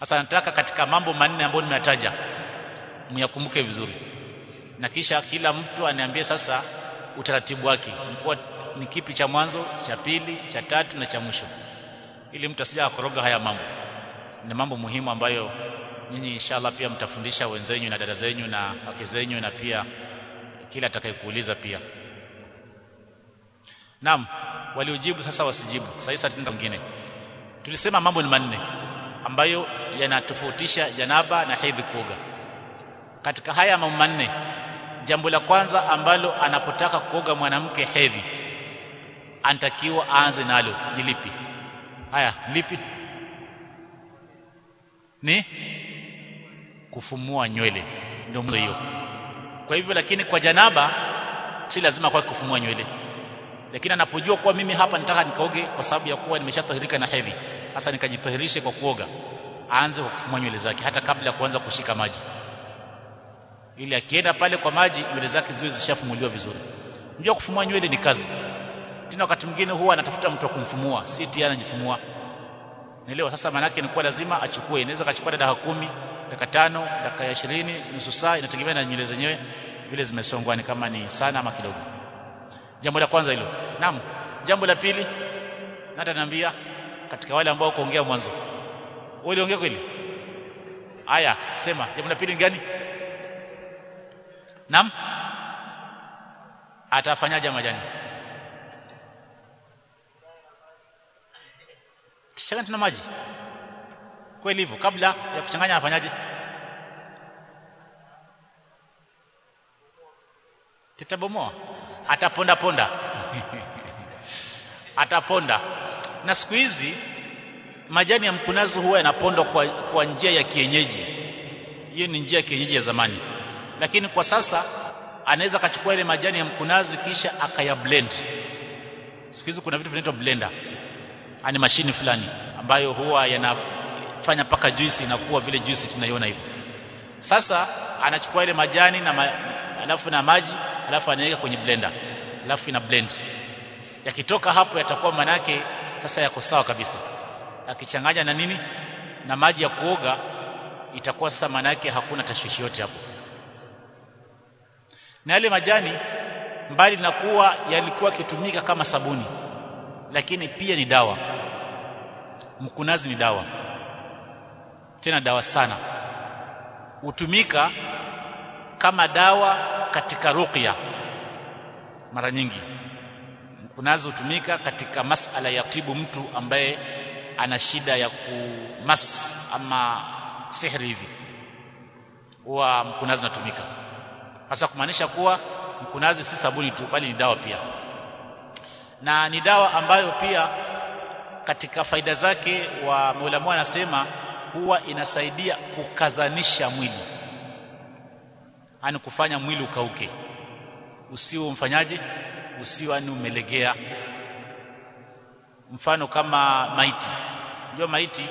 sasa nataka katika mambo manne ambayo nimeyataja myakumbuke vizuri. Na kisha kila mtu aniambie sasa utaratibu wake. Kwa ni kipi cha mwanzo cha pili cha tatu na cha mwisho. Ili mtu asija akoroga haya mambo. Ni mambo muhimu ambayo nyinyi inshallah pia mtafundisha wenzenyu na dada zenyu na wake zenyu na pia kila atakayekuuliza pia. Naam waliojibu sasa wasijibu. Sasa tenda mwingine. Tulisema mambo ni manne ambayo yanatofautisha janaba na hedhi kuoga. Katika haya mambo manne jambo la kwanza ambalo anapotaka kuoga mwanamke hedhi anatakiwa aanze nalo ni lipi? Haya lipi? Ni kufumua nywele. Ndio mwanzo hiyo. Kwa hivyo lakini kwa janaba si lazima kwa kufumua nywele. Lakini anapojua kuwa mimi hapa nataka nikaoge kwa sababu ya kuwa nimeshatahirika na hedhi sasa nikajitahirishe kwa kuoga. Aanze kwa kufumua nywele zake hata kabla ya kuanza kushika maji. Ili akienda pale kwa maji nywele zake ziwe zishafumuliwa vizuri. Unajua kufumua nywele ni kazi. Tena wakati mwingine huwa anatafuta mtu wa kumfumua si tia anajifumua. Naelewa sasa manake ni kuwa lazima achukue. Inaweza kachukua dakika kumi dakika tano dakika ishirini nusu saa inategemea na nywele zenyewe vile zimesongwa ni kama ni sana ama kidogo. Jambo la kwanza hilo. Naam. Jambo la pili nata niambia katika wale ambao kuongea mwanzo. Wewe uliongea kweli? Aya sema. Jambo la pili ni gani? Naam? Atafanyaje majani tishanganya tuna maji. Kweli hivyo kabla ya kuchanganya anafanyaje? Titabomoa ataponda ponda. Ataponda na siku hizi majani ya mkunazi huwa yanapondwa kwa, kwa njia ya kienyeji. Hiyo ni njia ya kienyeji ya zamani. Lakini kwa sasa anaweza akachukua ile majani ya mkunazi kisha akaya blend. Siku hizi kuna vitu vinaitwa blender. Ani mashini fulani ambayo huwa yanafanya mpaka juisi inakuwa vile juisi tunaiona hivyo sasa anachukua ile majani na ma, alafu na maji alafu anaweka kwenye blender. Alafu ina blend. Yakitoka hapo yatakuwa manake sasa yako sawa kabisa. Akichanganya na nini? Na maji ya kuoga itakuwa sasa manake hakuna tashwishi yote hapo. Na yale majani mbali na kuwa yalikuwa kitumika kama sabuni lakini pia ni dawa. Mkunazi ni dawa. Tena dawa sana. Hutumika kama dawa katika ruqya mara nyingi mkunazi hutumika katika masala ya kutibu mtu ambaye ana shida ya kumas ama sihri hivi. Huwa mkunazi unatumika hasa kumaanisha kuwa mkunazi si sabuni tu bali ni dawa pia. Na ni dawa ambayo pia katika faida zake wa maulamu anasema huwa inasaidia kukazanisha mwili. Yani kufanya mwili ukauke. Usiwe mfanyaje usiwe ni umelegea. Mfano kama maiti. Unajua maiti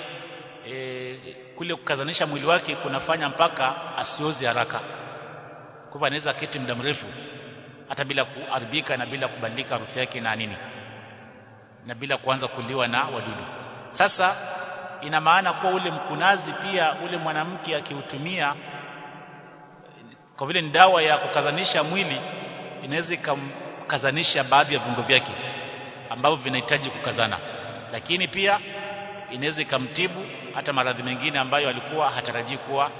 e, kule kukazanisha mwili wake kunafanya mpaka asiozi haraka. Kwa anaweza keti muda mrefu hata bila kuharibika na bila kubadilika harufu yake na nini na bila kuanza kuliwa na wadudu. Sasa ina maana kuwa ule mkunazi pia ule mwanamke akiutumia kwa vile ni dawa ya kukazanisha mwili inaweza ikamkazanisha baadhi ya viungo vyake ambavyo vinahitaji kukazana. Lakini pia inaweza ikamtibu hata maradhi mengine ambayo alikuwa hatarajii kuwa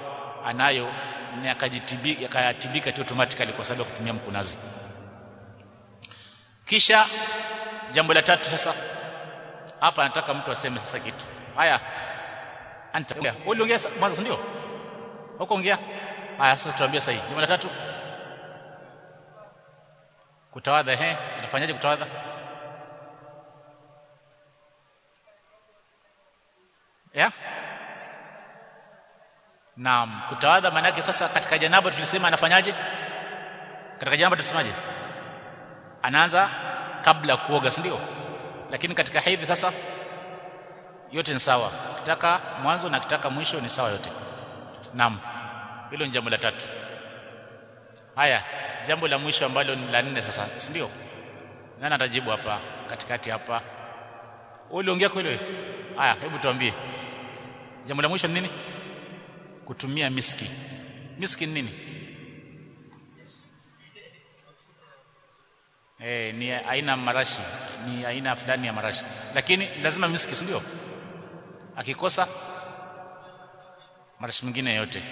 anayo na yakayatibika tu automatically kwa sababu ya kutumia mkunazi. Kisha jambo la tatu sasa hapa nataka mtu aseme sasa kitu. Haya anta uliongea mwanzo ndio? Huko ongea haya sasa tuambie sahihi. jambo la tatu kutawadha ehe utafanyaje kutawadha ya Naam, kutawadha maana yake sasa katika janaba tulisema anafanyaje? Katika janaba tulisemaje? Anaanza kabla kuoga, si? Lakini katika hedhi sasa yote ni sawa. Kitaka mwanzo na kitaka mwisho ni sawa yote. Naam. Hilo ni jambo la tatu. Haya, jambo la mwisho ambalo ni la nne sasa, si ndio? Nani atajibu hapa katikati hapa? wewe Uliongea kweli wewe? Haya, hebu tuambie. jambo la mwisho ni nini kutumia miski miski ni nini eh ni aina marashi ni aina fulani ya marashi lakini lazima miski si ndio akikosa marashi mengine yote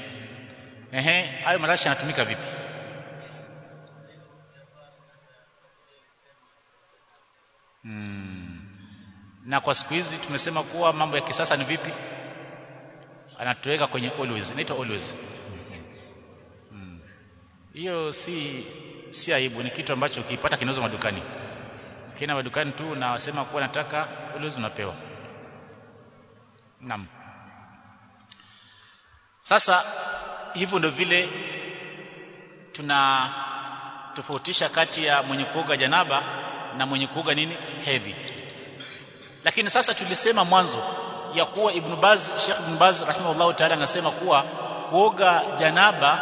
ehe hayo marashi yanatumika vipi na kwa siku hizi tumesema kuwa mambo ya kisasa ni vipi? Anatuweka kwenye always. Inaitwa always. Hiyo hmm. si si aibu. Ni kitu ambacho ukipata kinauzwa madukani. Kina madukani tu na wasema kuwa nataka always unapewa. Naam. Sasa hivyo ndio vile tuna tofautisha kati ya mwenye kuoga janaba na mwenye kuoga nini? Hedhi lakini sasa tulisema mwanzo ya kuwa Ibn Baz Sheikh Ibn Baz rahimahullah ta'ala anasema kuwa kuoga janaba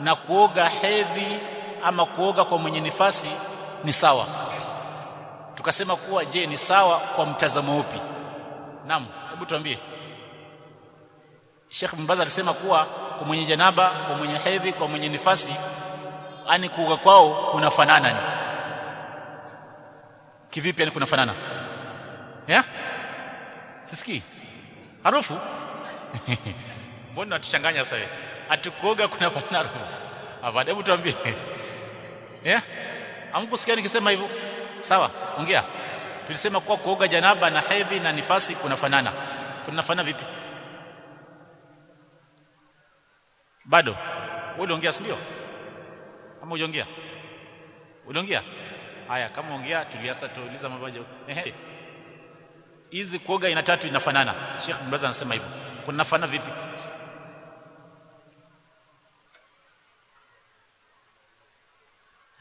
na kuoga hedhi ama kuoga kwa mwenye nifasi ni sawa. Tukasema kuwa je ni sawa kwa mtazamo upi? Naam hebu tuambie. Sheikh Ibn Baz alisema kuwa kwa mwenye janaba kwa mwenye hedhi kwa mwenye nifasi ani kuoga kwao kunafanana ni. Kivipi yani kunafanana ya sisikii. Harufu? Mbona atuchanganya sasa atukuoga kunafanana harufu. Hapa hebu tuambie. Ya amkusikia nikisema hivyo? Sawa ongea. Tulisema kuwa kuoga janaba na hedhi na nifasi kunafanana. Kunafanana vipi? Bado? Wewe uliongea si ndio? Ama uliongea uliongea? Haya kama ongea tuliasa tuuliza mabaja. ehe hizi kuoga ina tatu inafanana. Sheikh Bin Baz anasema hivyo. Kunafanana vipi?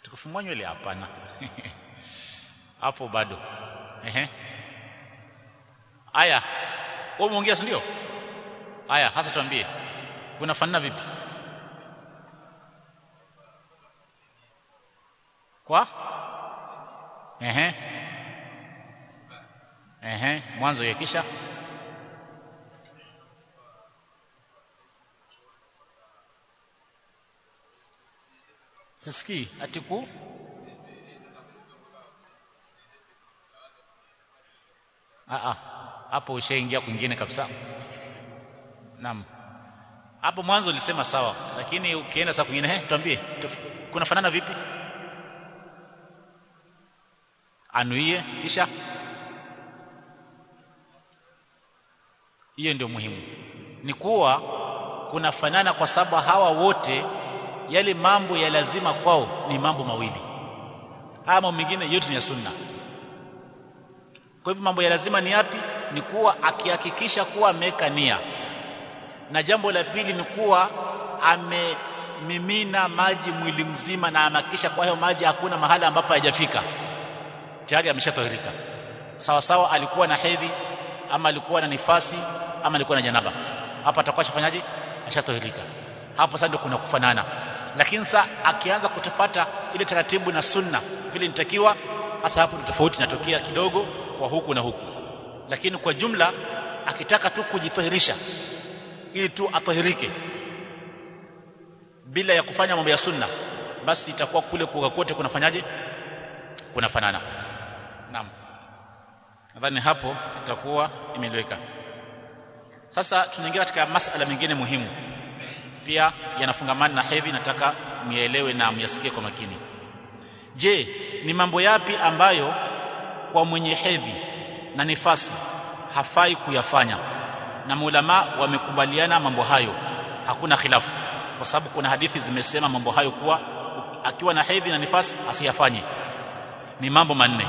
Tukufumua nywele hapana. Hapo bado. Ehe. Aya. Wewe umeongea si ndio? Haya hasa tuambie. Kunafanana vipi? Kwa? Ehe ehe mwanzo ya kisha. Sisikii. Atiku. Ah ah. Hapo ushaingia kwingine kabisa. Naam. Hapo mwanzo ulisema sawa lakini ukienda saa kwingine eh tuambie. Kunafanana vipi? Anuie kisha hiyo ndio muhimu. Ni kuwa kunafanana kwa sababu hawa wote yale mambo ya lazima kwao ni mambo mawili. Haya mambo mengine yote ni ya sunna. Kwa hivyo mambo ya lazima ni yapi? Ni kuwa akihakikisha kuwa ameweka nia. Na jambo la pili ni kuwa amemimina maji mwili mzima na amehakikisha kwa hayo maji hakuna mahala ambapo hayajafika. Tayari ameshatahirika. Sawa sawa alikuwa na hedhi ama alikuwa na nifasi ama alikuwa na janaba. Hapa atakuwa ashafanyaje? Ashatohilika hapo sasa ndio kuna kufanana. Lakini sasa akianza kutafata ile taratibu na sunna vile nitakiwa hasa hapo tofauti inatokea kidogo kwa huku na huku. Lakini kwa jumla akitaka tu kujithahirisha ili tu atahirike bila ya kufanya mambo ya sunna basi itakuwa kule kuoga kote kunafanyaje? Kunafanana. Naam nadhani hapo itakuwa imeleweka sasa tunaingia katika masala mengine muhimu. Pia yanafungamana na hedhi nataka mielewe na myasikie kwa makini. Je ni mambo yapi ambayo kwa mwenye hedhi na nifasi hafai kuyafanya? Na maulama wamekubaliana mambo hayo. Hakuna khilafu. Kwa sababu kuna hadithi zimesema mambo hayo kuwa akiwa na hedhi na nifasi asiyafanye. Ni mambo manne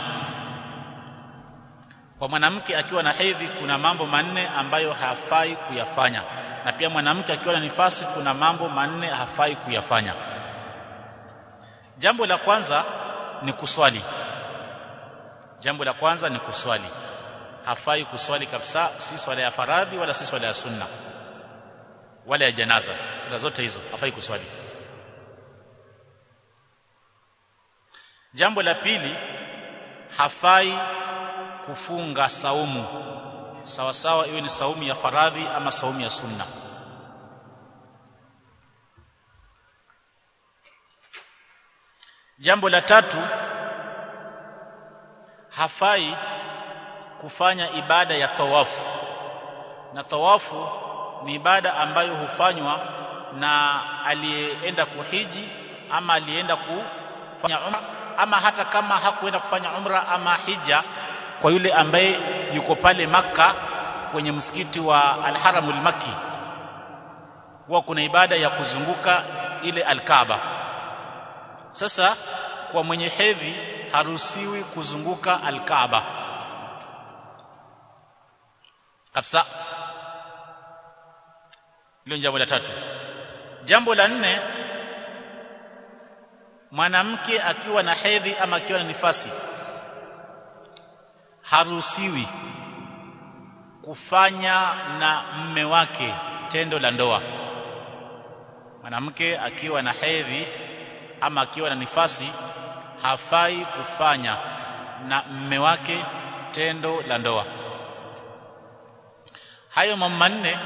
kwa mwanamke akiwa na hedhi kuna mambo manne ambayo hafai kuyafanya. Na pia mwanamke akiwa na nifasi kuna mambo manne hafai kuyafanya. Jambo la kwanza ni kuswali. Jambo la kwanza ni kuswali. Hafai kuswali kabisa si swala ya faradhi wala si swala ya sunna. Wala ya janaza. Swala zote hizo hafai kuswali. Jambo la pili hafai kufunga saumu. Sawa sawa iwe ni saumu ya faradhi ama saumu ya sunna. Jambo la tatu hafai kufanya ibada ya tawafu. Na tawafu ni ibada ambayo hufanywa na aliyeenda kuhiji ama aliyeenda kufanya umra ama hata kama hakuenda kufanya umra ama hija kwa yule ambaye yuko pale maka kwenye msikiti wa Al-Haramul huwa kuna ibada ya kuzunguka ile Al-Kaaba. Sasa kwa mwenye hedhi haruhusiwi kuzunguka Al-Kaaba. Kabisa. Hilo jambo la tatu. Jambo la nne mwanamke akiwa na hedhi ama akiwa na nifasi haruhusiwi kufanya na mme wake tendo la ndoa. Mwanamke akiwa na hedhi ama akiwa na nifasi hafai kufanya na mme wake tendo la ndoa. Hayo mambo manne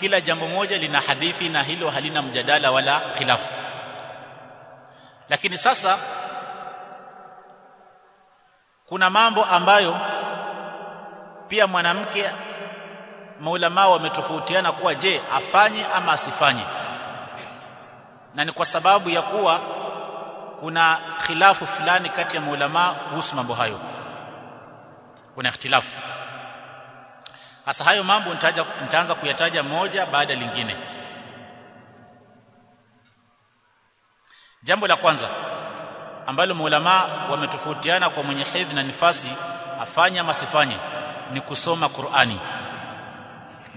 kila jambo moja lina hadithi na hilo halina mjadala wala khilafu. Lakini sasa kuna mambo ambayo pia mwanamke maulama wametofautiana kuwa je afanye ama asifanye na ni kwa sababu ya kuwa kuna khilafu fulani kati ya maulama kuhusu mambo hayo. Kuna ikhtilafu. Hasa hayo mambo nitaanza kuyataja moja baada lingine. Jambo la kwanza ambalo maulama wametofautiana kwa mwenye hedhi na nifasi afanye ama asifanye ni kusoma Qur'ani.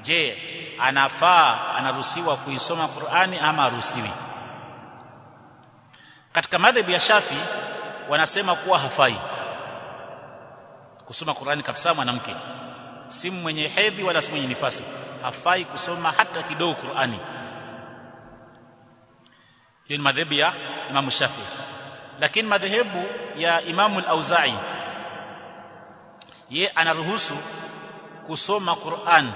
Je anafaa anaruhusiwa kuisoma Qur'ani ama haruhusiwi? Katika madhhabi ya Shafi wanasema kuwa hafai kusoma Qur'ani kabisa mwanamke. Si mwenye hedhi wala si mwenye nifasi. Hafai kusoma hata kidogo Qur'ani. Hiyo ni madhehebu ya Imam Shafi. Lakini madhehebu ya Imam al-Auza'i ye anaruhusu kusoma Qur'an.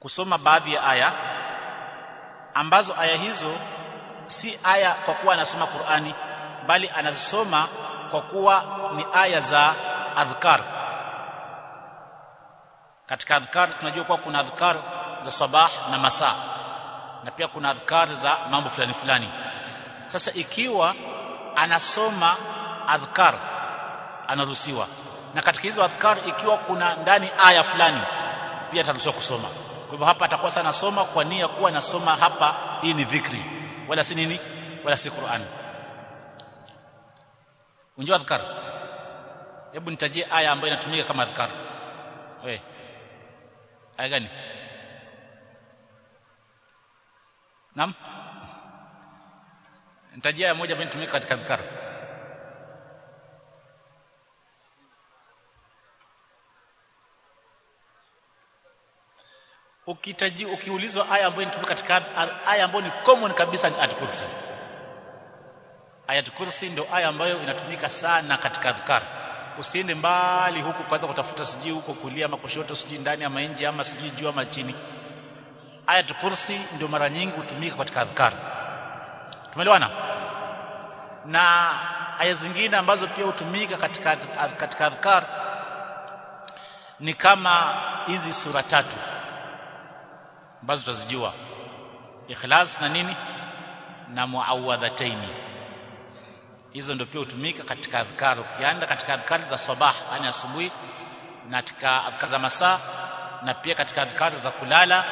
Kusoma baadhi ya aya ambazo aya hizo si aya kwa kuwa anasoma Qur'ani bali anazisoma kwa kuwa ni aya za adhkar. Katika adhkar tunajua kuwa kuna adhkar za sabah na masaa na pia kuna adhkar za mambo fulani fulani. Sasa ikiwa anasoma adhkar anaruhusiwa. Na katika hizo adhkar ikiwa kuna ndani aya fulani pia ataruhusiwa kusoma. Kwa hivyo hapa atakuwa sana nasoma kwa nia kuwa nasoma hapa hii ni dhikri. Wala si nini? Wala si Qur'an. Unjua adhkar? Hebu nitajie aya ambayo inatumika kama adhkar. We aya gani? Naam? Nitajia aya moja ambayo inatumika katika adhkar ukitaji ukiulizwa aya ambayo inatumika katika aya ambayo ni common kabisa ni ayatul kursi. Ayatul kursi ndio aya ambayo inatumika sana katika adhkar. Usiende mbali huku kwanza kutafuta sijui huko kulia makoshoto sijui ndani ama nje ama sijui juu ama chini. Ayatul kursi ndio mara nyingi hutumika katika adhkar. Tumeelewana? Na aya zingine ambazo pia hutumika katika katika adhkar ni kama hizi sura tatu ambazo tutazijua ikhlas na nini? Na muawadhataini hizo ndio pia hutumika katika adhkar. Ukianda katika adhkar za sabah yani asubuhi na katika adhkar za masaa na pia katika adhkar za kulala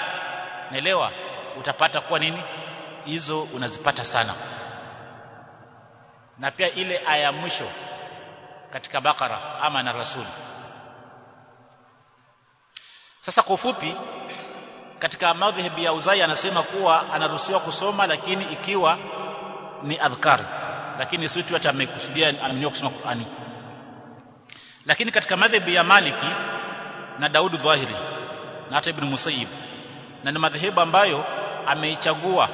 naelewa? Utapata kuwa nini? Hizo unazipata sana. Na pia ile aya ya mwisho katika bakara ama na rasul. Sasa kwa ufupi katika madhhabi ya Uzai anasema kuwa anaruhusiwa kusoma lakini ikiwa ni adhkar. Lakini si tu hata amekusudia amenyoa kusoma Qur'ani. Lakini katika madhhabi ya Maliki na Daud Dhahiri na hata Ibn Musayyib na ni madhehebu ambayo ameichagua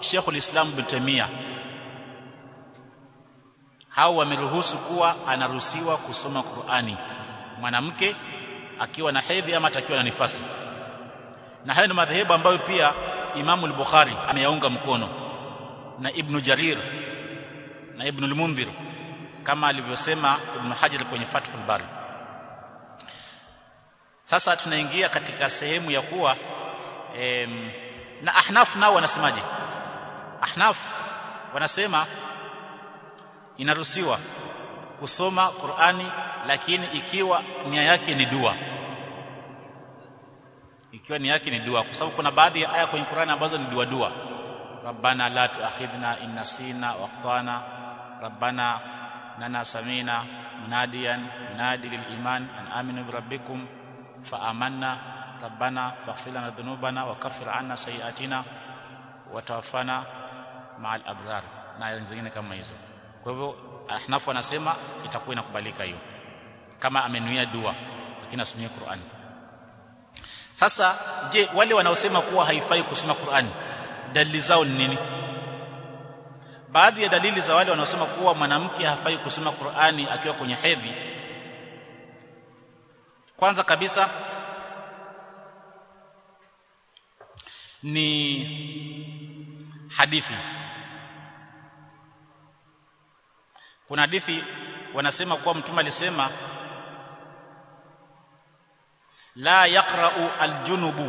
Sheikhul Islam Ibn Taymiyyah hao wameruhusu kuwa anaruhusiwa kusoma Qur'ani. Mwanamke akiwa na hedhi ama atakiwa na nifasi na hayo ni madhehebu ambayo pia Imamu al-Bukhari ameyaunga mkono. Na Ibn Jarir na Ibn al-Mundhir kama alivyosema Ibn Hajar kwenye Fathul Bari. Sasa tunaingia katika sehemu ya kuwa em, na Ahnaf nao wanasemaje? Ahnaf wanasema inaruhusiwa kusoma Qur'ani lakini ikiwa nia yake ni dua ikiwa ni yake ni dua kwa sababu kuna baadhi ya aya kwenye Qur'ani ambazo ni dua dua. Rabbana la tuakhidhna in nasina wa akhtana. Rabbana nana samina munadiyan munadi lil iman an aminu bi rabbikum fa amanna. Rabbana faghfir lana dhunubana wa kaffir anna sayiatina wa tawaffana ma'al abrar. Na zingine kama hizo. Kwa hivyo ahnafu anasema itakuwa inakubalika hiyo. Kama amenuia dua lakini asomie Qur'an sasa je wale wanaosema kuwa haifai kusoma Qur'ani dalili zao ni nini? Baadhi ya dalili za wale wanaosema kuwa mwanamke hafai kusoma Qur'ani akiwa kwenye hedhi. Kwanza kabisa ni hadithi. Kuna hadithi wanasema kuwa mtume alisema la yaqra'u aljunubu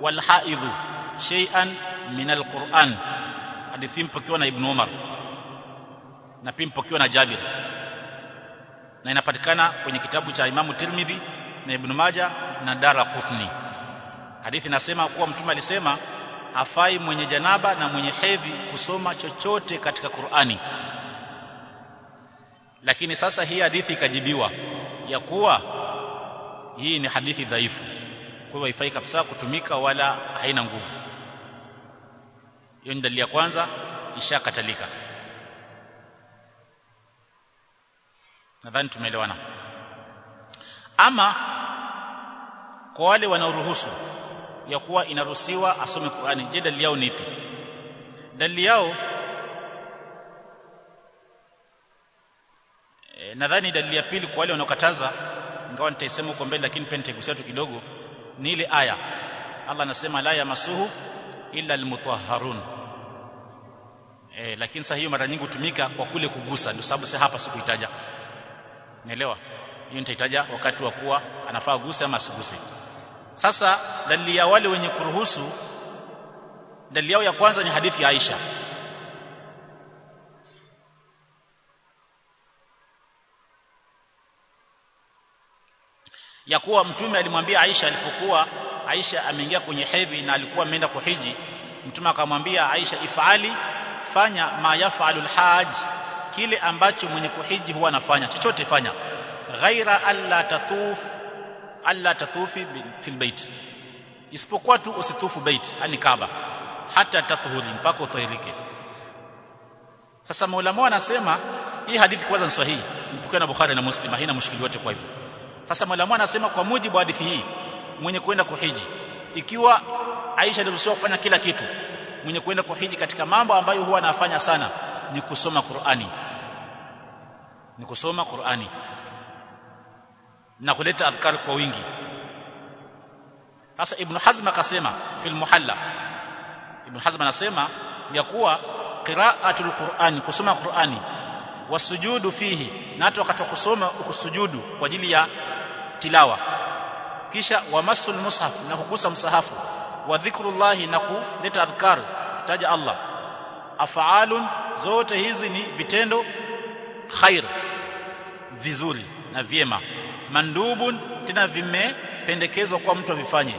walhaidhu shay'an min alquran. Hadithi mpokewa na ibn Umar na pia mpokewa na Jabir. Na inapatikana kwenye kitabu cha Imamu Tirmidhi na Ibn Majah na Dara Qutni hadithi nasema kuwa mtume alisema afai mwenye janaba na mwenye hedhi kusoma chochote katika Qur'ani. Lakini sasa hii hadithi ikajibiwa ya kuwa hii ni hadithi dhaifu. Kwa hivyo haifai kabisa kutumika wala haina nguvu. Hiyo ni dalili ya kwanza ishakatalika. Nadhani tumeelewana. Ama kwa wale wanaoruhusu ya kuwa inaruhusiwa asome Qur'ani je dalili yao ni ipi? Dalili yao e, nadhani dalili ya pili kwa wale wanaokataza ingawa nitaisema huko mbele lakini pia nitaigusia tu kidogo ni ile aya. Allah anasema la yamasuhu illa almutahharun. E, lakini sasa hiyo mara nyingi hutumika kwa kule kugusa. Ndio sababu sasa hapa sikuitaja. Nielewa Hiyo nitaitaja wakati wa kuwa anafaa guse ama asiguse. Sasa dalili ya wale wenye kuruhusu dalili yao ya kwanza ni hadithi ya Aisha. Ya kuwa mtume alimwambia Aisha alipokuwa Aisha ameingia kwenye hedhi na alikuwa ameenda kuhiji, mtume akamwambia Aisha, ifali fanya ma yafalul haj kile ambacho mwenye kuhiji huwa anafanya chochote fanya ghaira alla tatuf alla tatufi fil bait isipokuwa tu usitufu bait yani kaba hata tatuhuri mpaka utahirike. Sasa maulama wanasema hii hadithi kwanza ni sahihi mpokea na Bukhari na Muslim haina mushkili wote kwa hivyo sasa mwalimu anasema kwa mujibu wa hadithi hii mwenye kwenda kuhiji ikiwa Aisha aliruhusiwa kufanya kila kitu mwenye kwenda kuhiji katika mambo ambayo huwa anafanya sana ni kusoma Qur'ani. Ni kusoma Qur'ani. Na kuleta adhkar kwa wingi. Sasa Ibn Hazm akasema fil muhalla. Ibn Hazm anasema ya kuwa qira'atul Qur'ani kusoma Qur'ani wasujudu fihi na hata wakati wa kusoma ukusujudu kwa ajili ya tilawa. Kisha wamasul mushaf na kugusa msahafu. Wa dhikrullahi na kuleta adhkar kutaja Allah. Afaalun zote hizi ni vitendo khair vizuri na vyema. Mandubun tena vimependekezwa kwa mtu avifanye.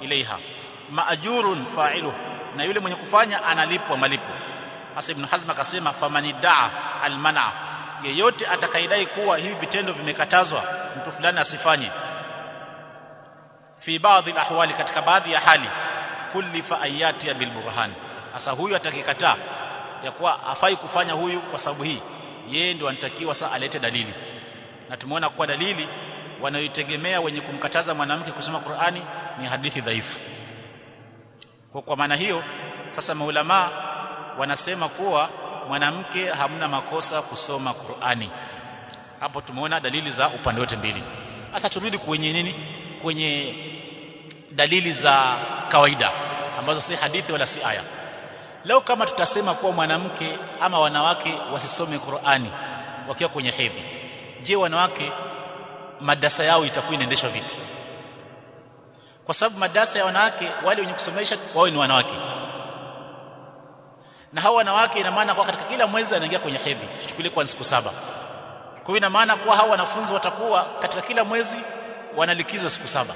Ilaiha. Maajurun fa'iluhu. Na yule mwenye kufanya analipwa malipo. Hasa ibn hazm akasema famanidaa almana yeyote atakaidai kuwa hivi vitendo vimekatazwa mtu fulani asifanye. Fi baadhi alahwali katika baadhi ya hali kulifa ayati bil burhan asa huyu atakikataa ya kuwa afai kufanya huyu kwa sababu hii. Yeye ndio anatakiwa sasa alete dalili. Na tumeona kwa dalili wanayoitegemea wenye kumkataza mwanamke kusoma Qur'ani ni hadithi dhaifu. Kwa kwa maana hiyo sasa maulama wanasema kuwa mwanamke hamna makosa kusoma Qur'ani. Hapo tumeona dalili za upande wote mbili. Sasa turudi kwenye nini? Kwenye dalili za kawaida ambazo si hadithi wala si aya. Leo kama tutasema kuwa mwanamke ama wanawake wasisome Qur'ani wakiwa kwenye hedhi. Je wanawake madarasa yao itakuwa inaendeshwa vipi? Kwa sababu madarasa ya wanawake wale wenye kusomesha wao ni wanawake na hao wanawake ina maana kwa katika kila mwezi anaingia kwenye hedhi. Tuchukulie kwa siku saba. Kwa hiyo ina maana kuwa hao wanafunzi watakuwa katika kila mwezi wanalikizwa siku saba.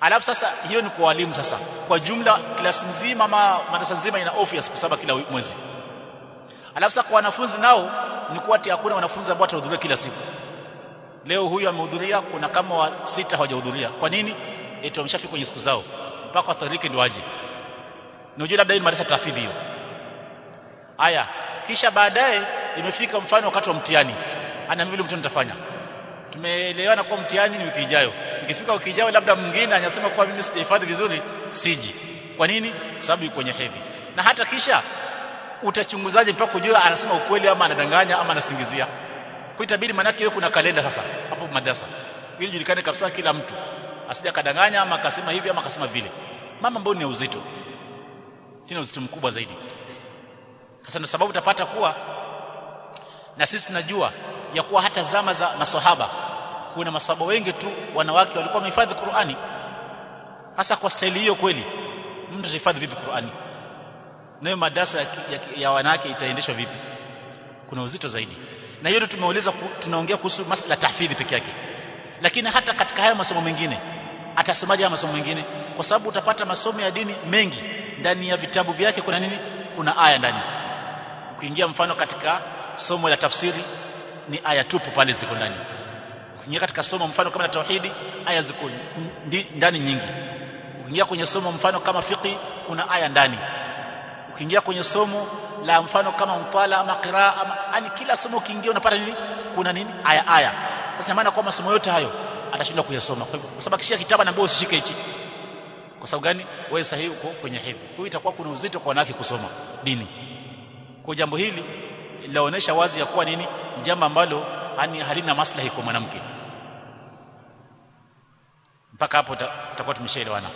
Alafu sasa hiyo ni kwa walimu sasa. Kwa jumla klasi nzima ama madarasa nzima ina off ya siku saba kila mwezi. Alafu sasa kwa wanafunzi nao ni kuwa ati hakuna wanafunzi ambao watahudhuria kila siku. Leo huyu amehudhuria kuna kama wa sita hawajahudhuria. Kwa nini? Eti wameshafika kwenye siku zao. Mpaka wathariki ndio waje na ujue labda hii madarasa tafidhi hiyo. Haya kisha baadaye imefika mfano wakati wa mtihani. Ana vile mtu nitafanya. Tumeelewana kwa mtihani ni wiki ijayo. Ikifika wiki ijayo labda mwingine anasema kwa mimi sijahifadhi vizuri siji. Kwa nini? Sababu yuko kwenye hedhi. Na hata kisha utachunguzaje mpaka kujua anasema ukweli ama anadanganya ama anasingizia? Kwa itabidi manake kuna kalenda sasa hapo madrasa. Ili julikane kabisa kila mtu asije kadanganya ama akasema hivi ama akasema vile. Mama mbona ni uzito tena uzito mkubwa zaidi. Sasa ndio sababu utapata kuwa na sisi tunajua ya kuwa hata zama za masohaba kuna masohaba wengi tu wanawake walikuwa wamehifadhi Qur'ani. Hasa kwa staili hiyo kweli mtu atahifadhi vipi Qur'ani? Nayo madarasa ya, ya, ya wanawake itaendeshwa vipi? Kuna uzito zaidi. Na hiyo tumeuliza tunaongea kuhusu masala tahfidhi peke yake. Lakini hata katika haya masomo mengine atasomaje haya masomo mengine? Kwa sababu utapata masomo ya dini mengi ndani ya vitabu vyake kuna nini? Kuna aya ndani. Ukiingia mfano katika somo la tafsiri ni aya tupu pale ziko ndani. Ukiingia katika somo mfano kama la tauhidi aya ziko ndani nyingi. Ukiingia kwenye somo mfano kama fiqi kuna aya ndani. Ukiingia kwenye somo la mfano kama mtala ama qiraa ama yani kila somo ukiingia unapata nini? Kuna nini? Aya aya. Sasa maana kwa masomo yote hayo atashindwa kuyasoma. Kwa sababu kishia kitabu anaambiwa usishike hichi kwa sababu gani? Wewe sahihi uko kwenye hedhi. Kwa hiyo itakuwa kuna uzito kwa wanawake kusoma dini. Kwa jambo hili linaonyesha wazi ya kuwa nini? Jambo ambalo yani halina maslahi kwa mwanamke. Mpaka hapo tutakuwa tumeshaelewana.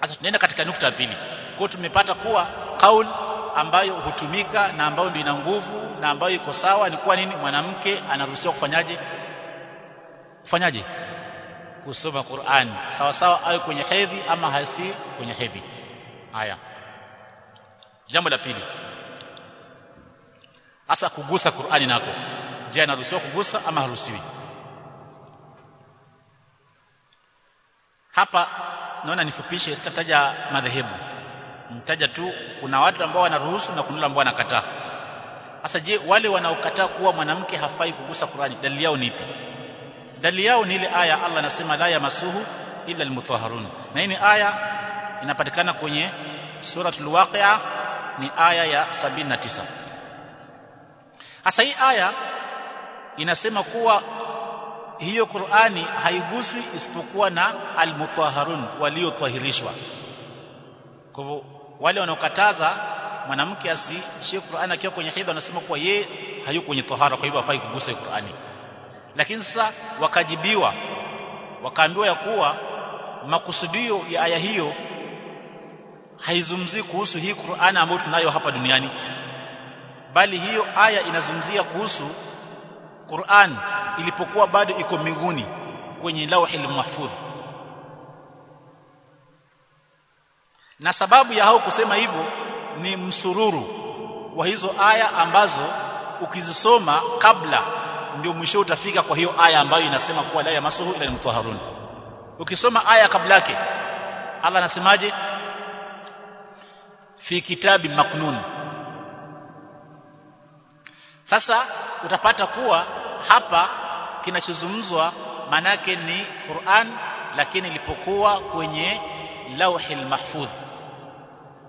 Sasa tunaenda katika nukta ya pili. Kwa tumepata kuwa kauli ambayo hutumika na ambayo ndio ina nguvu na ambayo iko sawa ni kuwa nini? Mwanamke anaruhusiwa kufanyaje? Kufanyaje kusoma Qur'an. Sawa sawa awe kwenye hedhi ama hasi kwenye hedhi. Haya. Jambo la pili. Hasa kugusa Qur'ani nako. Je anaruhusiwa kugusa ama haruhusiwi? Hapa naona nifupishe sitataja madhehebu. Nitaja tu kuna watu ambao wanaruhusu na kuna ambao wanakataa. Sasa je wale wanaokataa kuwa mwanamke hafai kugusa Qur'ani dalili yao ni ipi dalili yao ni ile aya Allah anasema la yamasuhu illa almutahharun. Na hii ni aya inapatikana kwenye suratul waqi'a ni aya ya 79 hasa hii aya inasema kuwa hiyo Qur'ani haiguswi isipokuwa na almutahharun waliotahirishwa. Kwa hivyo wale wanaokataza mwanamke asishie Qur'ani akiwa kwenye hedhi wanasema kuwa ye hayuko kwenye tahara kwa hivyo hafai kugusa Qur'ani lakini sasa wakajibiwa wakaambiwa ya kuwa makusudio ya aya hiyo haizumzii kuhusu hii Qur'an ambayo tunayo hapa duniani bali hiyo aya inazumzia kuhusu Qur'an ilipokuwa bado iko mbinguni kwenye lauhil mahfudh na sababu ya hao kusema hivyo ni msururu wa hizo aya ambazo ukizisoma kabla ndio mwisho utafika kwa hiyo aya ambayo inasema kuwa la yamasuhu ila almutahharun. Ukisoma aya kabla yake Allah anasemaje? Fi kitabi maknun. Sasa utapata kuwa hapa kinachozungumzwa manake ni Qur'an lakini ilipokuwa kwenye lauhil mahfudh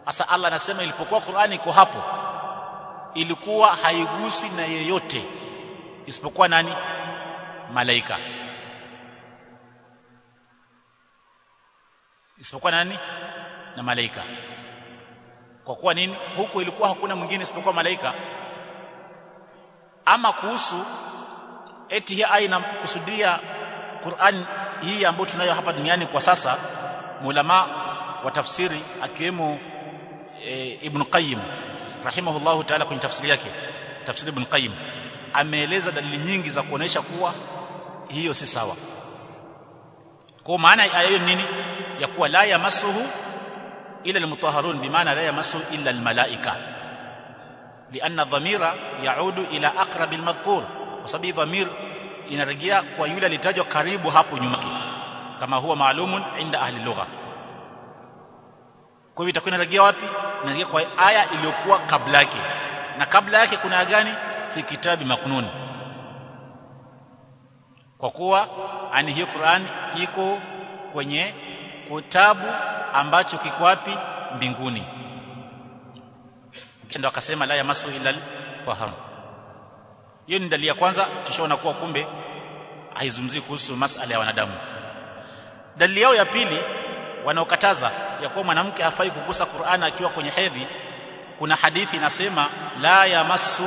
sasa Allah anasema ilipokuwa Qur'ani iko hapo ilikuwa haigusi na yeyote isipokuwa nani? Malaika. Isipokuwa nani? Na malaika. Kwa kuwa nini? Huku ilikuwa hakuna mwingine isipokuwa malaika. Ama kuhusu eti hii aya inakusudia Qur'an hii ambayo tunayo hapa duniani kwa sasa mulama wa tafsiri akiwemo e, Ibn Qayyim rahimahullahu ta'ala kwenye tafsiri yake tafsiri Ibn Qayyim ameeleza dalili nyingi za kuonesha kuwa hiyo si sawa. Kwa maana hiyo nini? Ya kuwa la yamassuhu ila almutahharun bimaana la yamassuhu illa almalaika. Lianna dhamira yaudu ila aqrab almadhkur. Kwa sababu dhamir inarejea kwa yule alitajwa karibu hapo nyuma kama huwa maalumun inda ahli lugha. Kwa hivyo itakuwa inarejea wapi? Inarejea kwa aya iliyokuwa kabla yake. Na kabla yake kuna gani fi kitabi maknun. Kwa kuwa ani hiyo Qur'an iko kwenye kitabu ambacho kiko wapi? Mbinguni. Ndio akasema la yamasu illa faham hiyo ni dalili ya kwanza tushaona kuwa kumbe haizumzii kuhusu masala ya wanadamu. Dalili yao ya pili wanaokataza ya kuwa mwanamke hafai kugusa Qur'an akiwa kwenye hedhi kuna hadithi inasema la yamassu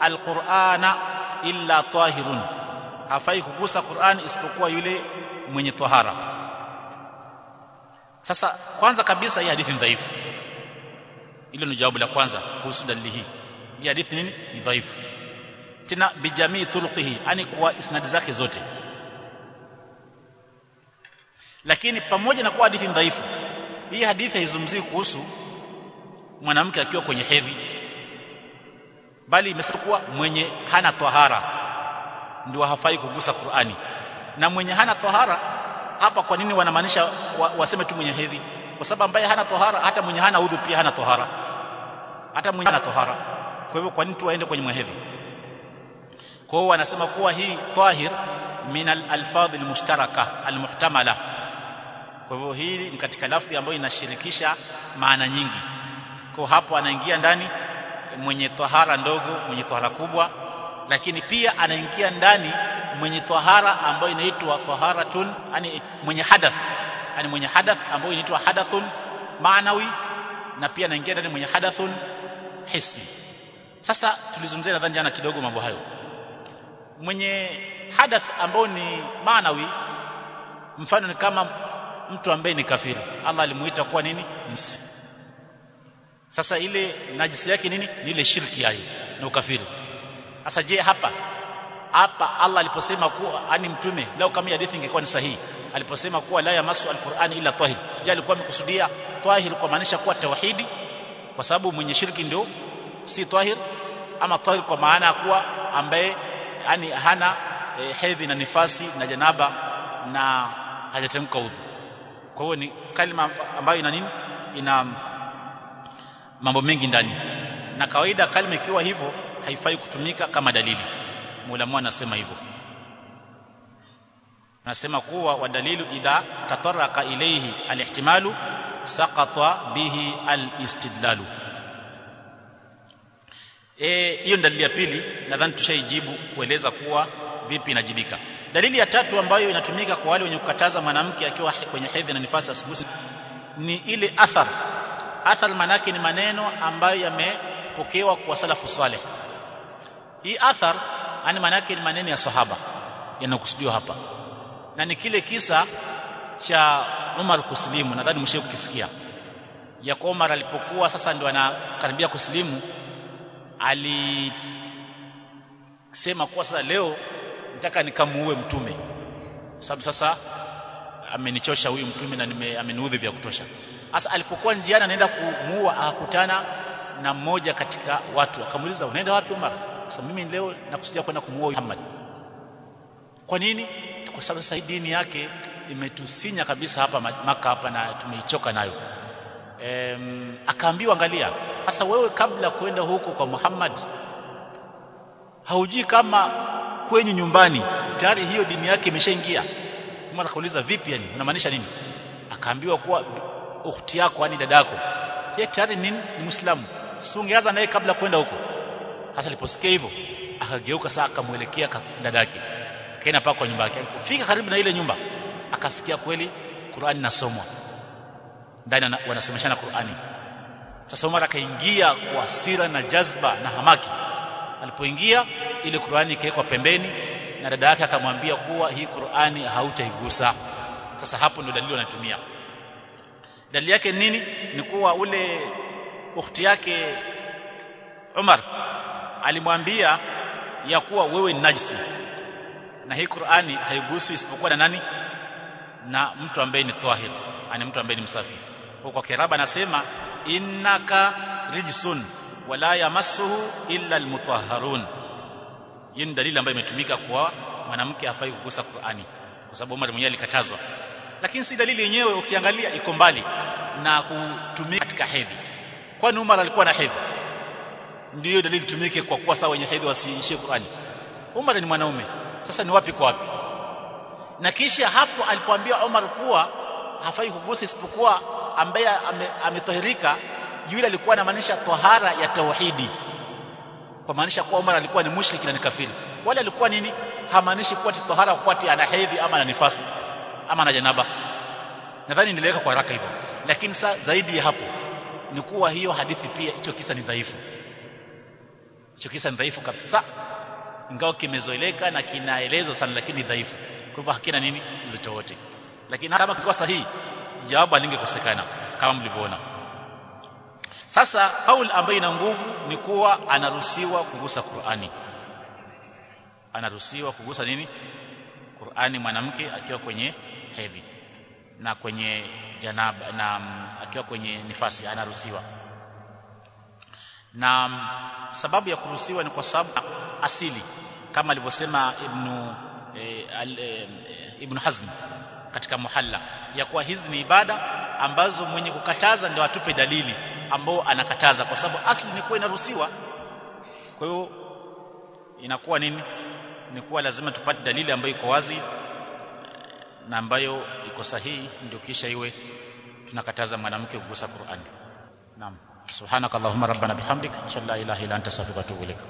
alqur'ana illa tahirun. Hafai kugusa Qur'an isipokuwa yule mwenye tahara. Sasa kwanza kabisa hii hadithi ni dhaifu. Hilo ni jawabu la kwanza kuhusu dalili hii. Hii hadithi nini? Ni dhaifu. Tena bijamii tulqihi yani kwa isnadi zake zote. Lakini pamoja na kuwa hadithi dhaifu hii hadithi haizungumzii kuhusu mwanamke akiwa kwenye hedhi bali imesema mwenye hana tahara ndio hafai kugusa Qur'ani. Na mwenye hana tahara hapa kwa nini wanamaanisha wa, waseme tu mwenye hedhi? Kwa sababu ambaye hana tahara hata mwenye hana udhu pia hana tahara hata mwenye hana tahara kwa hivyo kwa nini tu waende kwenye hedhi? Kwa hiyo wanasema kuwa hii tahir min al-alfadh al-mushtaraka al-muhtamala. Kwa hivyo hii ni katika lafzi ambayo inashirikisha maana nyingi. Kwa hapo anaingia ndani mwenye tahara ndogo mwenye tahara kubwa lakini pia anaingia ndani mwenye tahara ambayo inaitwa taharatun yani mwenye hadath yani mwenye hadath ambayo inaitwa hadathun maanawi na pia anaingia ndani mwenye hadathun hisi sasa tulizungumzia nadhani jana kidogo mambo hayo. Mwenye hadath ambao ni maanawi mfano ni kama mtu ambaye ni kafiri. Allah alimuita kuwa nini? Msi sasa ile najisi yake nini? Ni ile shirki yake na ukafiri. Sasa je hapa hapa Allah aliposema kuwa ani mtume leo kama hadithi ingekuwa ni sahihi aliposema kuwa la yamasu alquran ila tahir je alikuwa amekusudia tahir kwa maanisha kuwa tawhidi kwa sababu mwenye shirki ndio si tahir ama tahir kwa maana ya kuwa ambaye yani hana e, hedhi na nifasi na janaba na hajatamka udhu. Kwa hiyo ni kalima ambayo ina nini? Ina mambo mengi ndani. Na kawaida kalima ikiwa hivyo haifai kutumika kama dalili. Muulamu anasema hivyo. Anasema kuwa wadalilu idha tataraka ilayhi alihtimalu saqata bihi alistidlalu. Eh hiyo dalili ya pili nadhani tushaijibu kueleza kuwa vipi inajibika. Dalili ya tatu ambayo inatumika kwa wale wenye kukataza mwanamke akiwa kwenye hedhi na nifasi asigusi ni ile athar athar manake ni maneno ambayo yamepokewa kwa salafu saleh hii athar ani manake ni maneno ya sahaba yanakusudiwa hapa. Na ni kile kisa cha Umar kusilimu nadhani mshe kukisikia. Ya Umar alipokuwa sasa ndio anakaribia kusilimu alisema kuwa sasa leo nataka nikamuue mtume. Sababu sasa amenichosha huyu mtume na ameniudhi vya kutosha sasa alipokuwa njiani anaenda kumuua akakutana na mmoja katika watu. Akamuuliza unaenda wapi Umar? Sasa mimi leo nakusudia kwenda kumuua Muhammad. Kwa nini? Kwa sababu sasa dini yake imetusinya kabisa hapa maka hapa na tumeichoka nayo. Em, akaambiwa angalia sasa wewe kabla kwenda huko kwa Muhammad haujui kama kwenye nyumbani tayari hiyo dini yake imeshaingia? Umar akauliza vipi yani? Unamaanisha nini? Akaambiwa kuwa ukhti yako yani dadako yeye tayari ni, ni Muislamu. Si ungeanza naye kabla kwenda huko? Hasa aliposikia hivyo akageuka saa akamuelekea dadake akaenda paka kwa nyumba yake. Alipofika karibu na ile nyumba akasikia kweli Qur'ani nasomwa ndani wanasomeshana Qur'ani. Sasa Umar akaingia kwa sira na jazba na hamaki. Alipoingia ile Qur'ani ikawekwa pembeni na dada yake akamwambia kuwa hii Qur'ani hautaigusa. Sasa hapo ndio dalili wanatumia dalili yake nini? Ni kuwa ule ukhti yake Umar alimwambia ya kuwa wewe ni najisi. Na hii Qur'ani haiguswi isipokuwa na nani? Na mtu ambaye ni tahir ani mtu ambaye ni msafi. Kwa kwa kiraba anasema innaka rijsun wala yamassuhu illa almutahharun. Hii ni dalili ambayo imetumika kwa mwanamke hafai kugusa Qur'ani. Kwa sababu Umar mwenyewe alikatazwa lakini si dalili yenyewe ukiangalia iko mbali na kutumika katika hedhi. Kwani Umar alikuwa na hedhi? Ndiyo dalili tumike kwa kuwa sawa wenye hedhi wasiishie Qur'ani. Umar ni mwanaume. Sasa ni wapi kwa wapi? Na kisha hapo alipoambia Umar kuwa hafai kugusa isipokuwa ambaye ametahirika yule alikuwa anamaanisha tahara ya tauhidi. Kwa maanisha kuwa Umar alikuwa ni mushriki na ni kafiri. Wala alikuwa nini? Hamaanishi kuwa tahara kwa ana hedhi ama ana nifasi ama na janaba nadhani niliweka kwa haraka hivyo. Lakini sa zaidi ya hapo ni kuwa hiyo hadithi pia hicho kisa ni dhaifu. Hicho kisa ni dhaifu kabisa. Ingawa kimezoeleka na kinaelezwa sana lakini dhaifu. Kwa hivyo hakina nini? Uzito wote. Lakini kama kilikuwa sahihi jawabu alingekosekana kama mlivyoona. Sasa kauli ambayo ina nguvu ni kuwa anaruhusiwa kugusa Qur'ani. Anaruhusiwa kugusa nini? Qur'ani mwanamke akiwa kwenye hedhi na kwenye janaba na akiwa kwenye nifasi anaruhusiwa. Na sababu ya kuruhusiwa ni kwa sababu asili. Kama alivyosema ibnu e, al, e, ibn Hazm katika muhalla ya kuwa hizi ni ibada ambazo mwenye kukataza ndio atupe dalili ambao anakataza kwa sababu asli ni kuwa inaruhusiwa. Kwa hiyo inakuwa nini? Ni kuwa lazima tupate dalili ambayo iko wazi na ambayo iko sahihi ndio kisha iwe tunakataza mwanamke kugusa Qur'an. naam subhanakallahumma rabbana bihamdik shalla ilaha illa anta astaghfiruka wa atubu ilaik